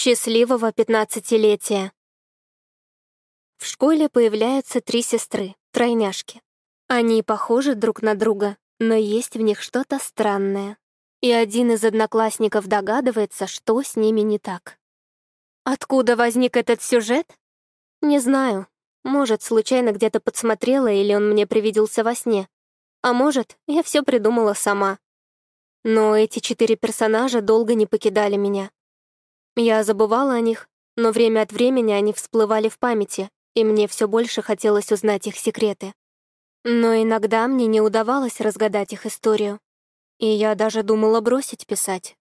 Счастливого пятнадцатилетия. В школе появляются три сестры, тройняшки. Они похожи друг на друга, но есть в них что-то странное. И один из одноклассников догадывается, что с ними не так. Откуда возник этот сюжет? Не знаю. Может, случайно где-то подсмотрела или он мне привиделся во сне. А может, я все придумала сама. Но эти четыре персонажа долго не покидали меня. Я забывала о них, но время от времени они всплывали в памяти, и мне все больше хотелось узнать их секреты. Но иногда мне не удавалось разгадать их историю, и я даже думала бросить писать.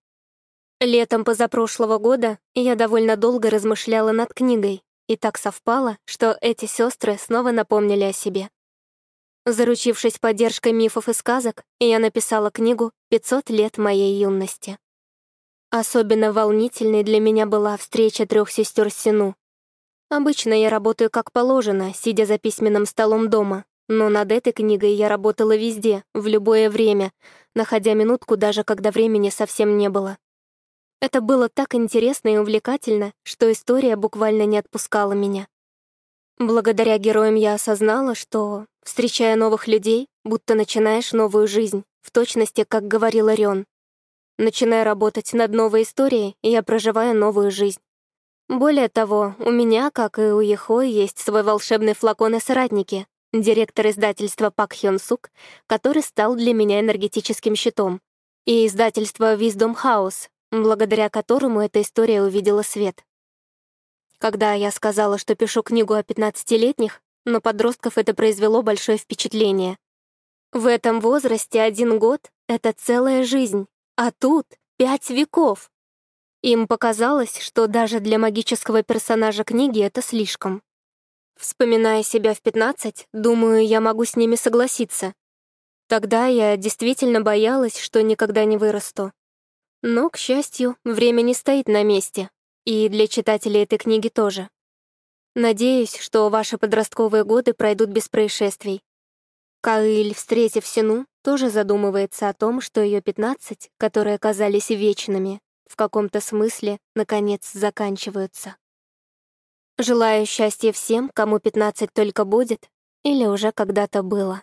Летом позапрошлого года я довольно долго размышляла над книгой, и так совпало, что эти сестры снова напомнили о себе. Заручившись поддержкой мифов и сказок, я написала книгу «500 лет моей юности». Особенно волнительной для меня была встреча трех сестер Сину. Обычно я работаю как положено, сидя за письменным столом дома, но над этой книгой я работала везде, в любое время, находя минутку даже когда времени совсем не было. Это было так интересно и увлекательно, что история буквально не отпускала меня. Благодаря героям я осознала, что, встречая новых людей, будто начинаешь новую жизнь, в точности, как говорила Рен. Начиная работать над новой историей, я проживаю новую жизнь. Более того, у меня, как и у Ехо, есть свой волшебный флакон и соратники, директор издательства Пак Хён Сук, который стал для меня энергетическим щитом, и издательство Wisdom House, благодаря которому эта история увидела свет. Когда я сказала, что пишу книгу о 15-летних, на подростков это произвело большое впечатление. В этом возрасте один год — это целая жизнь, а тут пять веков. Им показалось, что даже для магического персонажа книги это слишком. Вспоминая себя в 15, думаю, я могу с ними согласиться. Тогда я действительно боялась, что никогда не вырасту. Но, к счастью, время не стоит на месте, и для читателей этой книги тоже. Надеюсь, что ваши подростковые годы пройдут без происшествий. Каиль, встретив Сину, тоже задумывается о том, что ее пятнадцать, которые казались вечными, в каком-то смысле, наконец, заканчиваются. Желаю счастья всем, кому пятнадцать только будет или уже когда-то было.